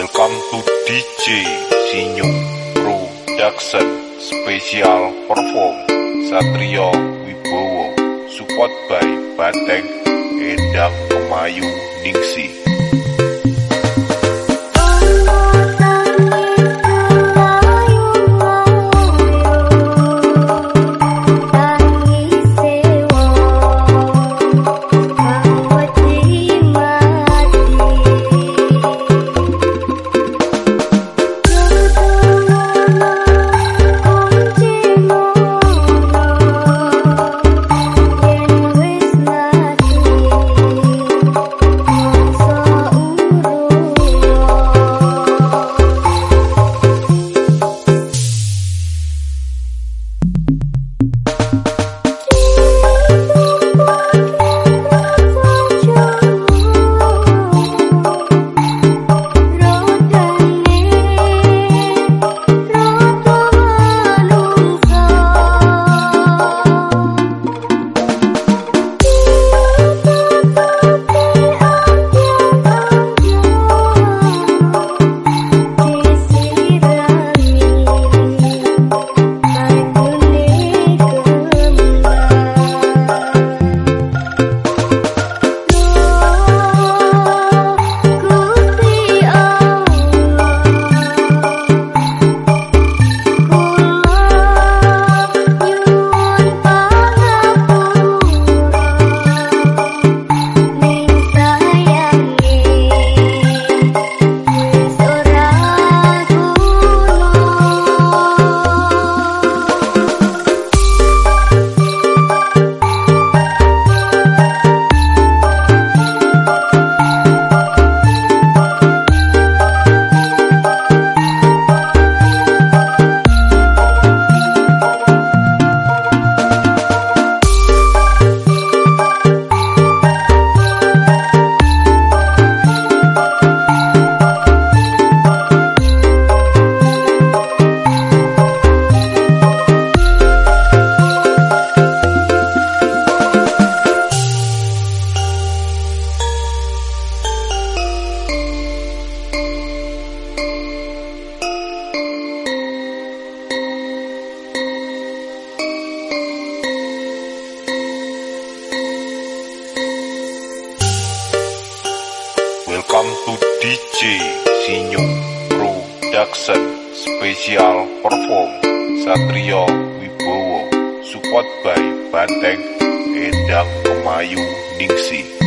DJ Sinyum Production Special Perform Satrio Wibowo Support by Banteng Endang Kemayu Ningsi DJ Sinyum Production Special Perform Satrio Wibowo Support by Banteng Endang Kemayu Ningsi